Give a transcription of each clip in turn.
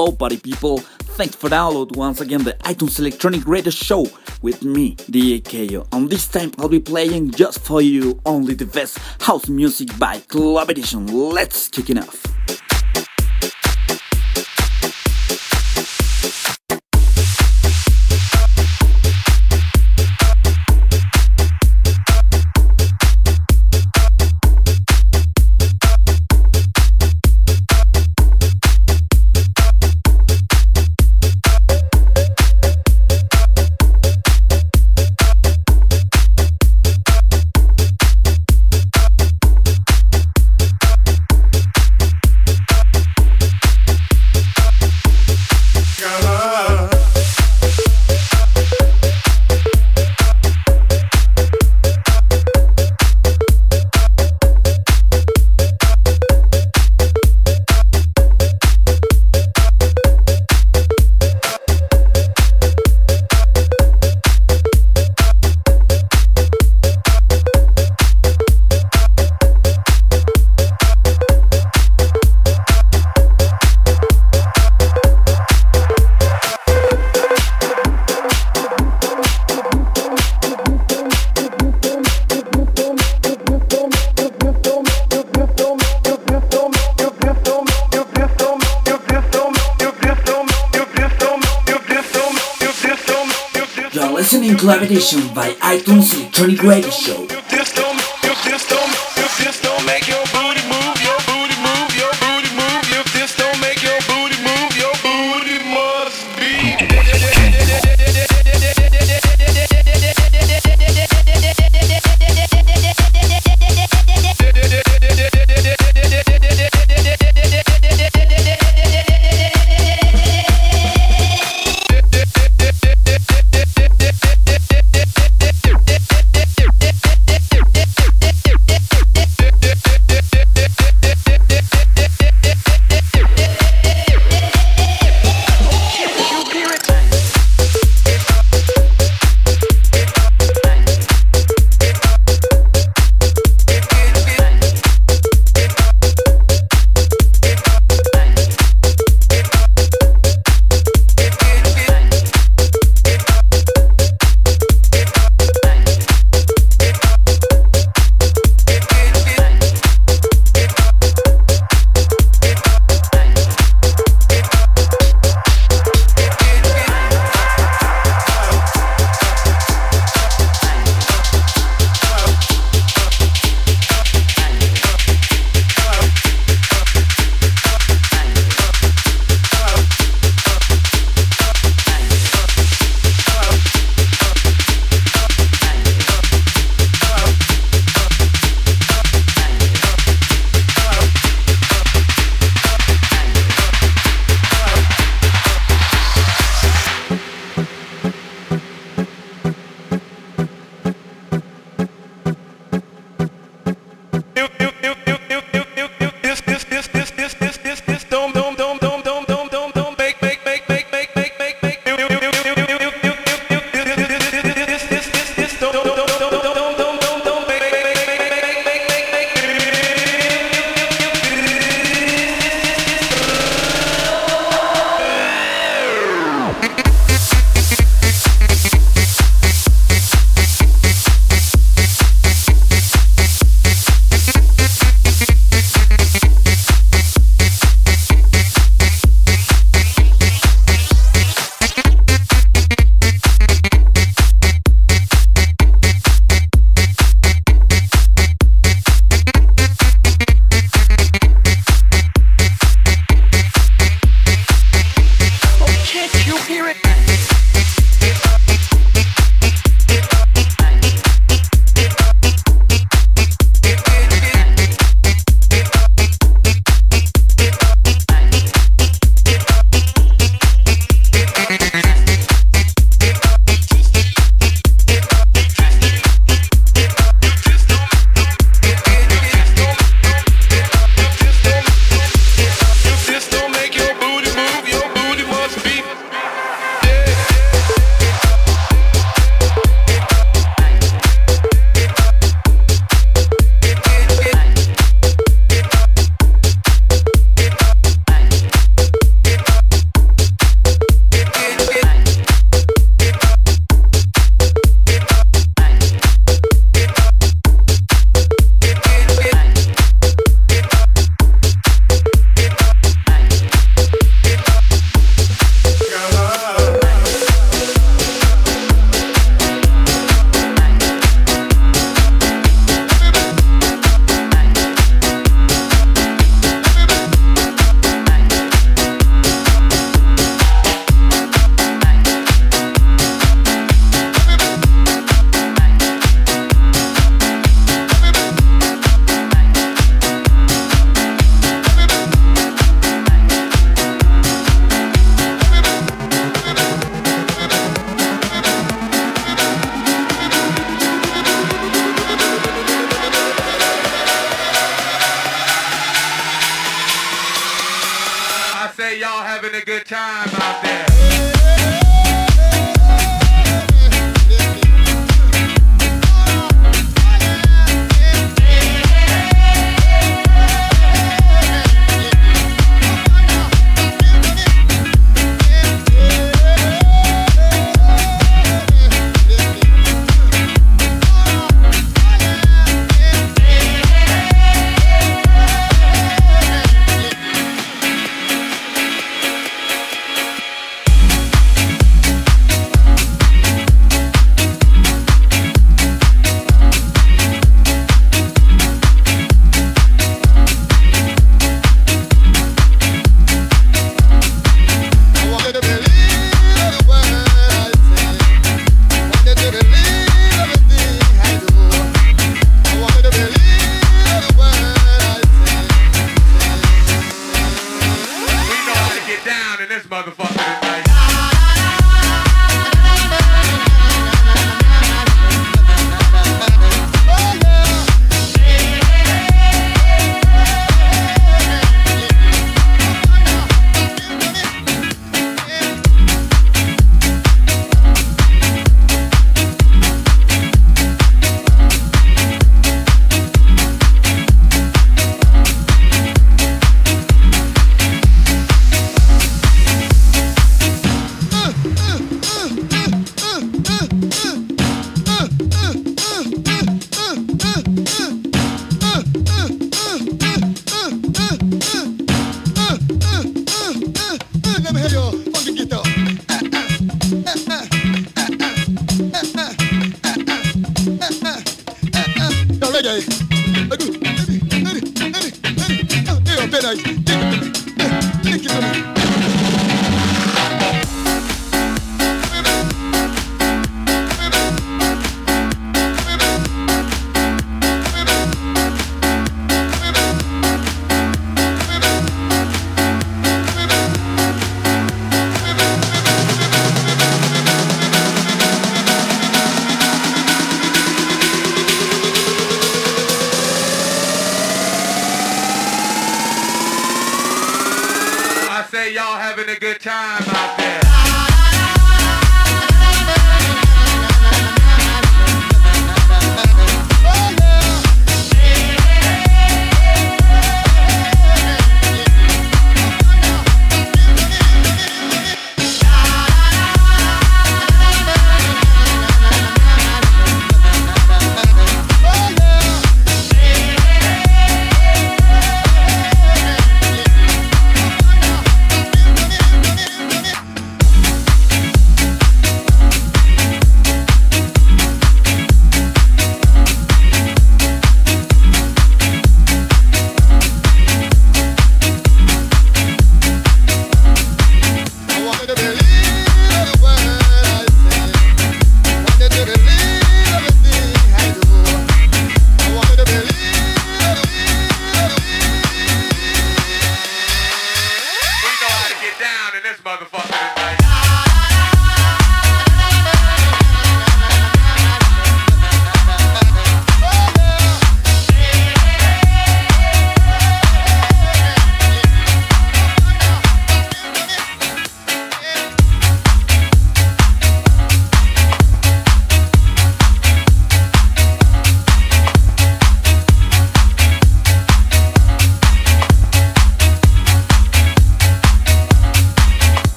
Hello, party people. Thanks for download once again the iTunes Electronic Radio Show with me, DAKO. And this time I'll be playing just for you only the best house music by Club Edition. Let's kick it off. Edition by iTunes Electronic Radio Show.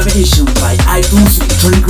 Edition by iTunes Electronic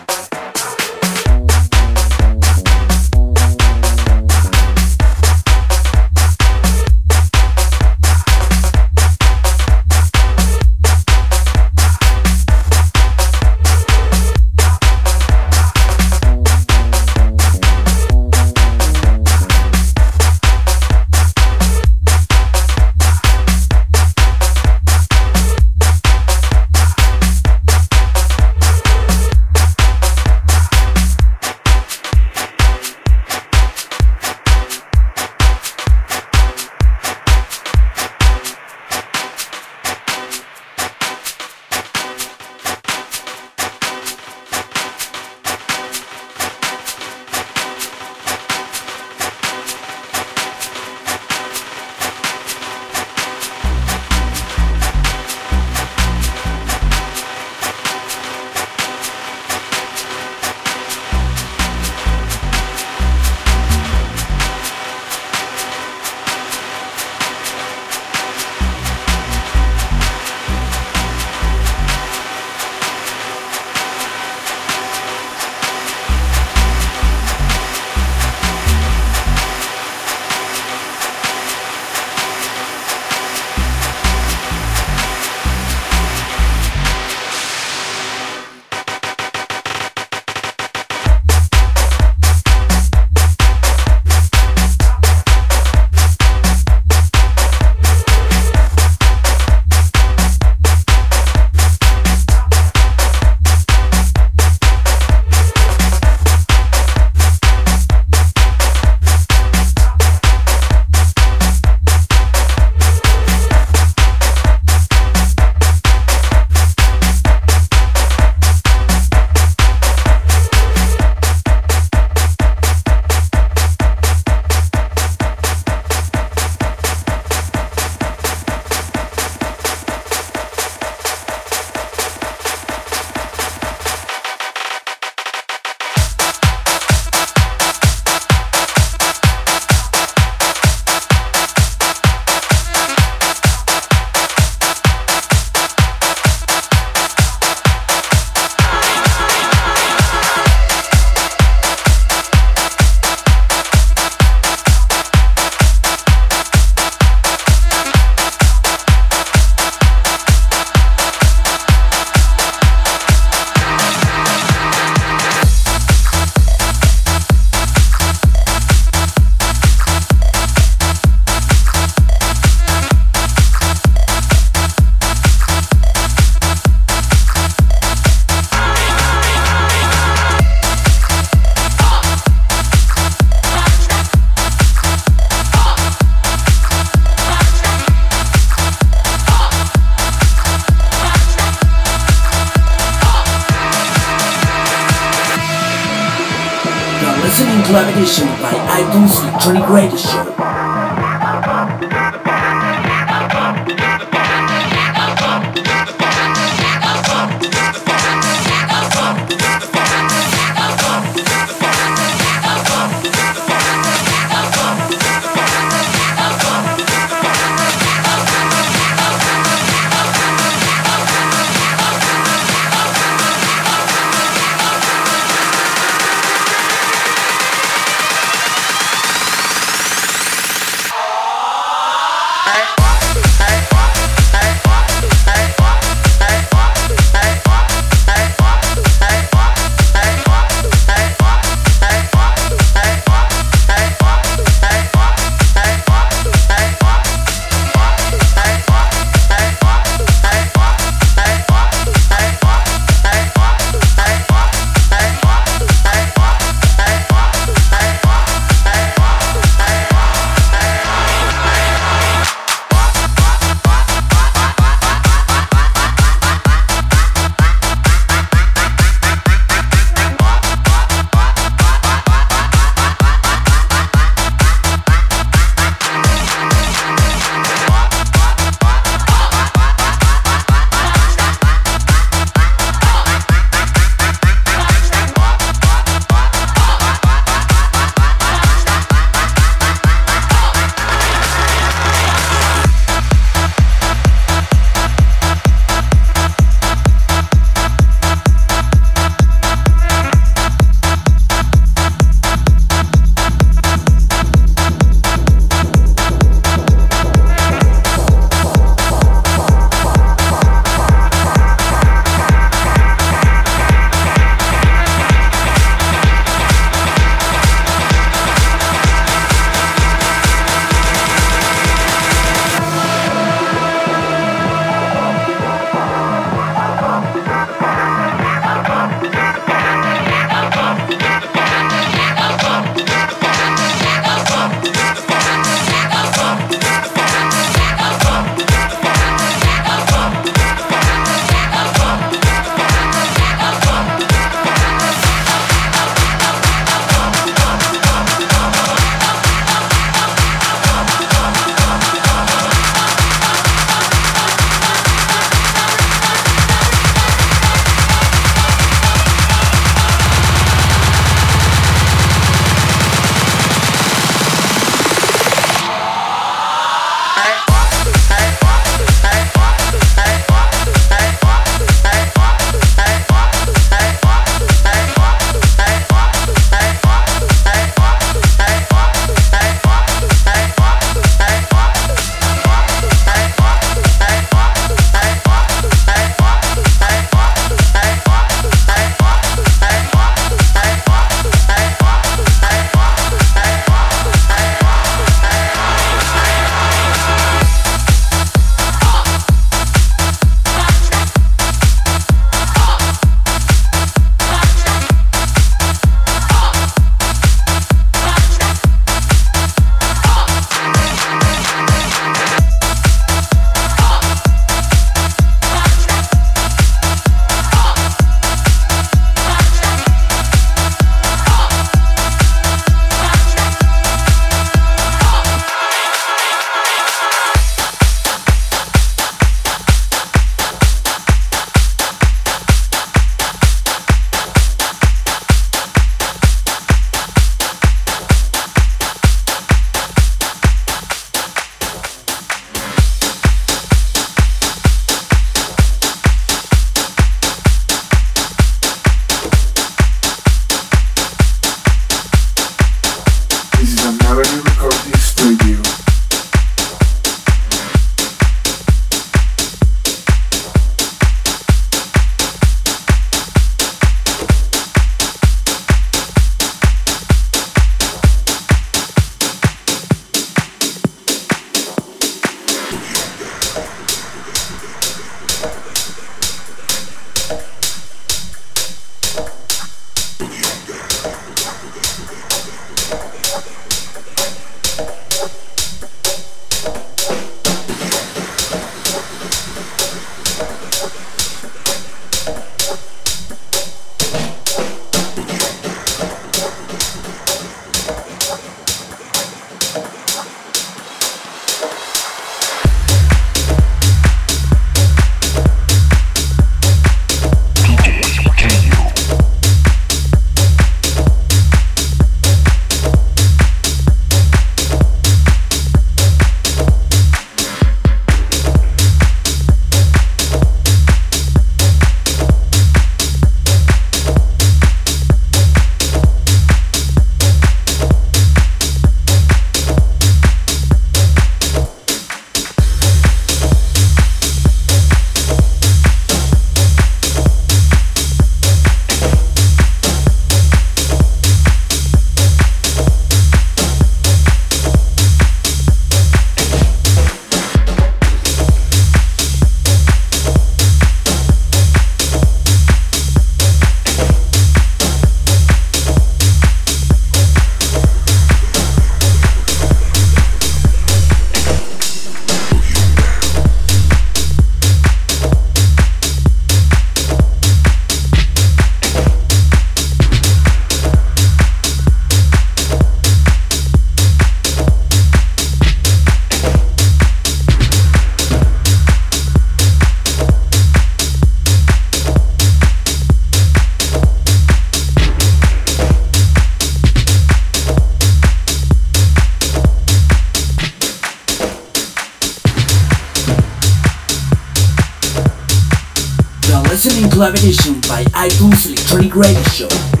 Club Edition by iTunes Electronic Radio Show.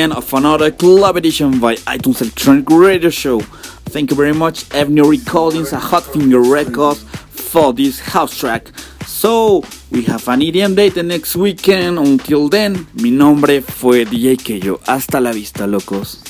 End of another club edition by iTunes Electronic Radio Show. Thank you very much, Avenue Recordings and Hot Finger Records for this house track. So, we have an EDM date the next weekend. Until then, mi nombre fue DJ Keyo. Hasta la vista, locos.